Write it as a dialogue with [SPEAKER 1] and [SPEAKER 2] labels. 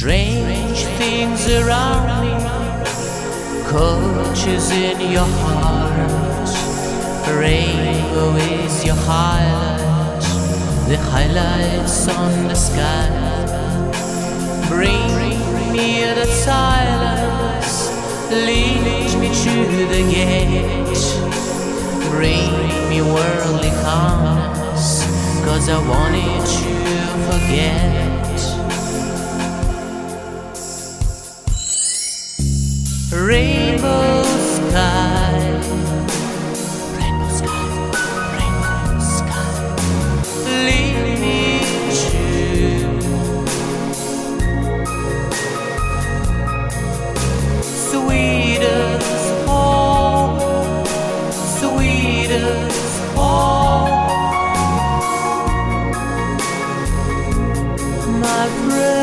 [SPEAKER 1] Strange things around me, coaches in your heart. Rainbow is your highlight, the highlights on the sky. Bring me the silence, lead me to the gate. Bring me worldly calmness, cause I wanted to forget. rainbow sky. Rainbow sky, rainbow sky. Sweetest sweetest my friend.